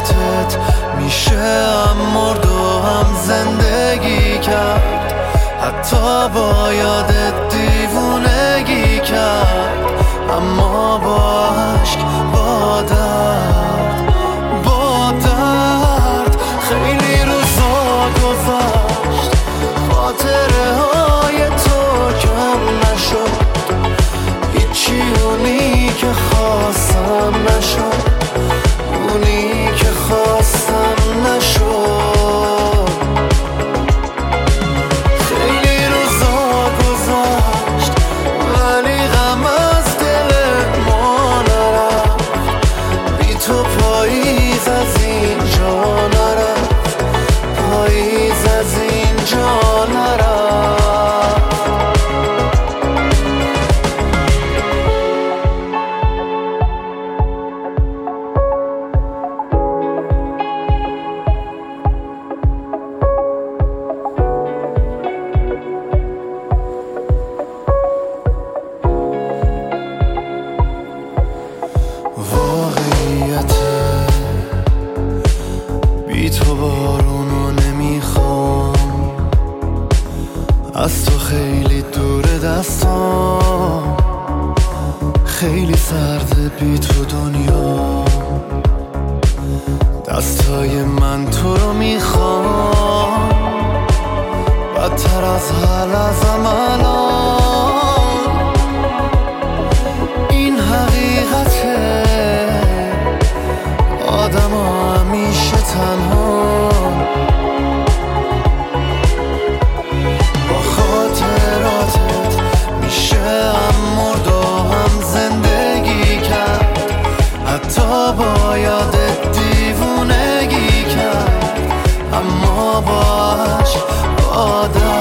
خاطراتت میشه هم مرد و هم زندگی کرد. حتی با یادت دیوونگی بی تو بارونو نمی‌خوام. از تو خیلی دور دستام. خیلی سرده بی تو دنیا. دستای من تو رو می‌خوام. بدتر از ازم الان این حقیقته آدم همیشه تنها. با خاطراتت میشه هم مرد و هم زندگی کرد. حتی با یادت دیوونگی کرد. اما باش با درد